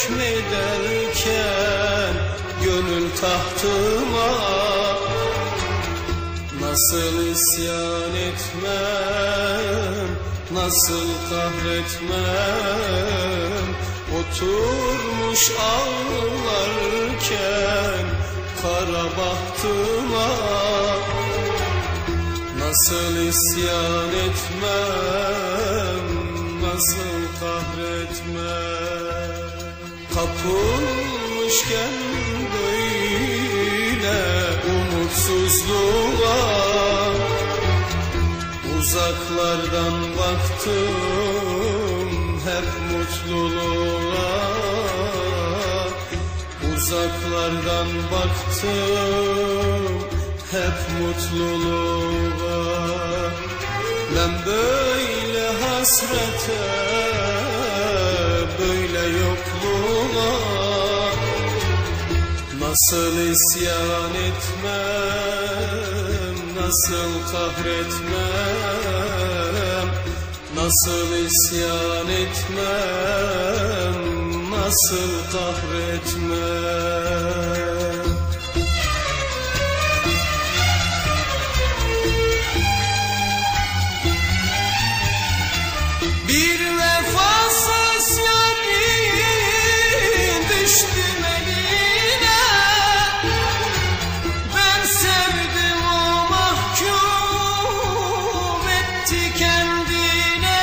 hükmederken Gönül tahtıma Nasıl isyan etmem Nasıl kahretmem? Oturmuş ağlarken Kara bahtıma Nasıl isyan etmem Nasıl kahretmem Kapılmışken böyle umutsuzluğa Uzaklardan baktım hep mutluluğa. Uzaklardan baktım hep mutluluğa. Ben böyle hasrete yokluğa Nasıl isyan etmem Nasıl kahretmem Nasıl isyan etmem Nasıl kahretmem kendine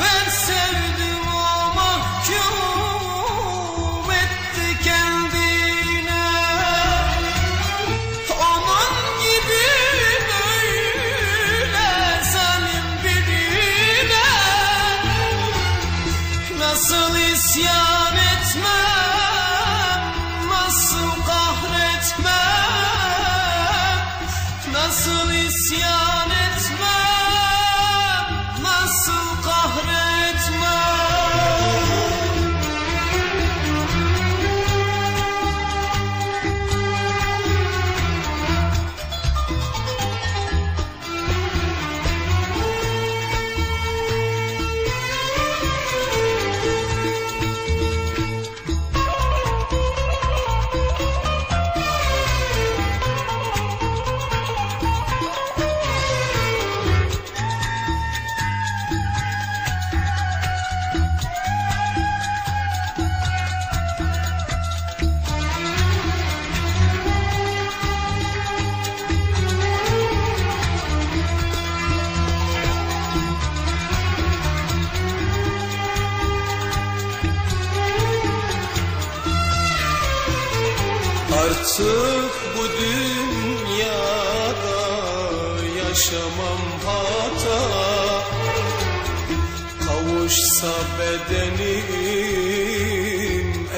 Ben sevdim o mahkum kendine. Aman gibi böyle zalim birine Nasıl isyan etmem Nasıl kahretmem Nasıl isyan Artık bu dünyada yaşamam hata. Kavuşsa bedenim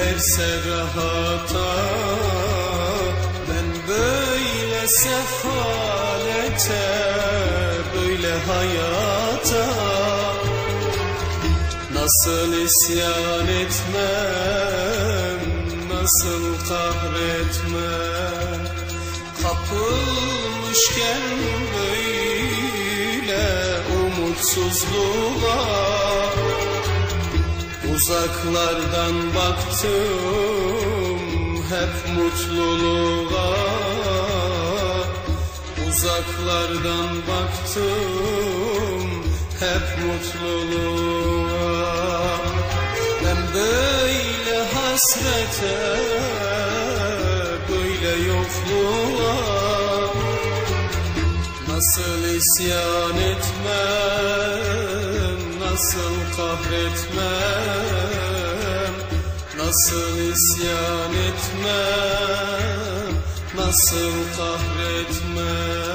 erse rahata. Ben böyle sefalete böyle hayata. Nasıl isyan etmem, nasıl kahretmem Kapılmışken böyle umutsuzluğa Uzaklardan baktım hep mutluluğa. Uzaklardan baktım hep mutluluğa. Ben böyle hasrete böyle yokluğa Nasıl isyan etmem Nasıl kahretmem. Nasıl isyan etmem Nasıl kahretmem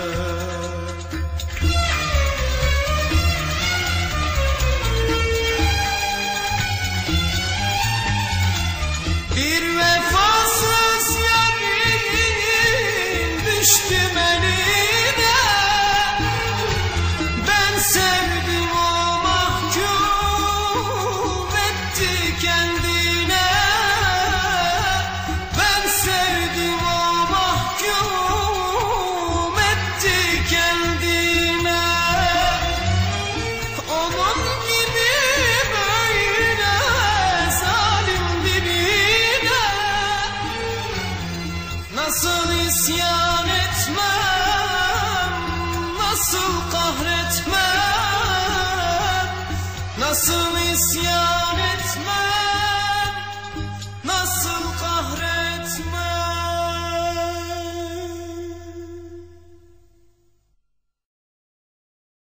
Nasıl isyan etmez